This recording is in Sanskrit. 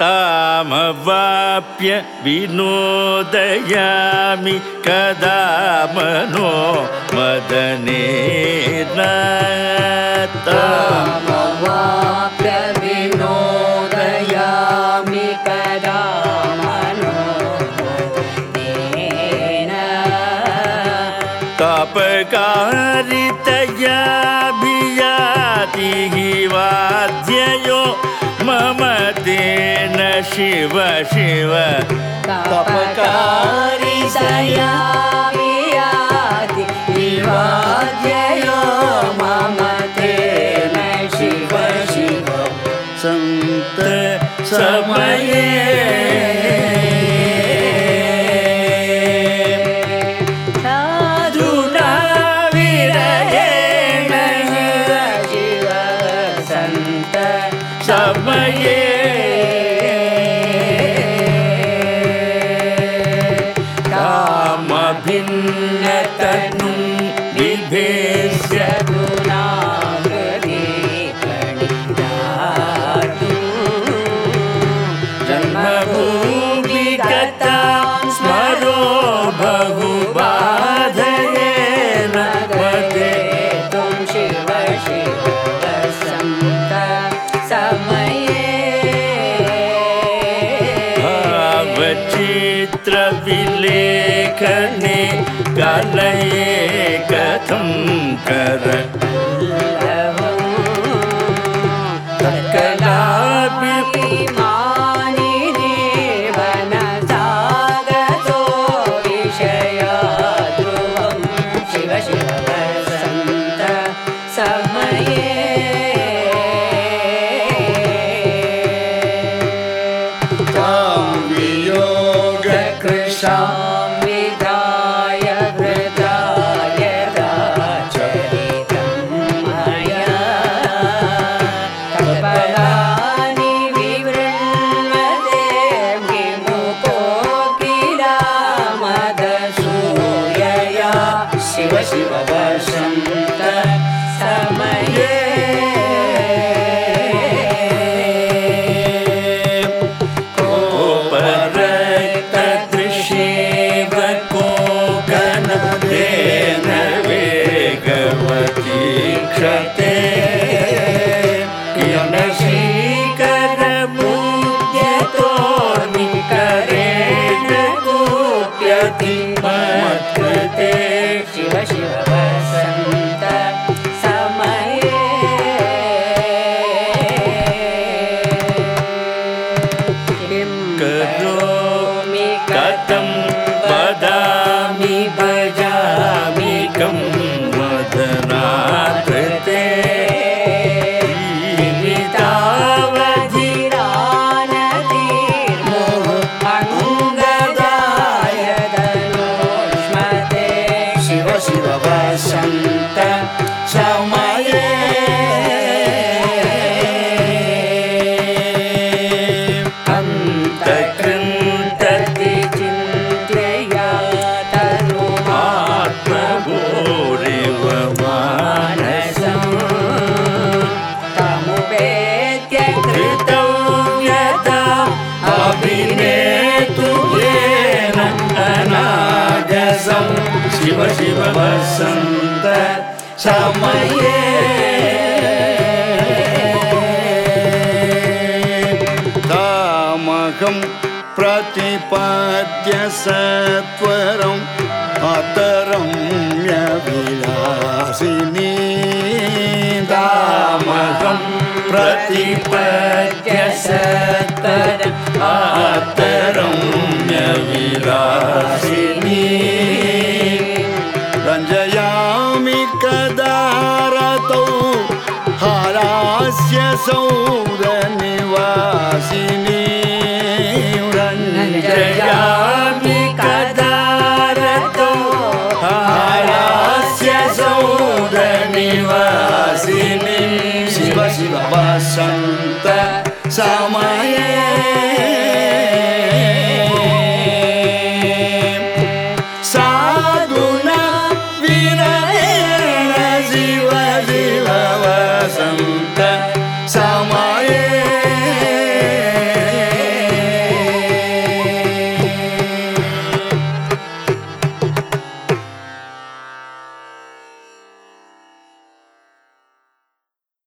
तामवाप्य विनोदयामि कदा मनो मदने तामवाप्य विनोदयामि कदा मनो मदनेन तापकारितया भियातिः वाद्ययो मम तेन शिव शिव। तपकारि सयाति विवाद्ययो मम तेन शिव शिव। सन्त समये। साधुना विरहेण शिव सन्त समये भिन्नतनुं तनु विभेश कणिदातु जन्मभू कथं कर वदामि भजामि कं वदनाकृते। शिव शिव वसन्त शिव शिव वसन्त समये। तामहं प्रतिपाद्य सत्वरम् अतरं व्यविलासिनी दामहं प्रतिपद्य सत्तर आतरं व्यविलासिनी रञ्जयामि कदा रतौ हारास्य सौरनिवासिनी रञ्जयामि कदा रतौ हारास्य सौरनिवासिनी। शिव शिव वसन्त समये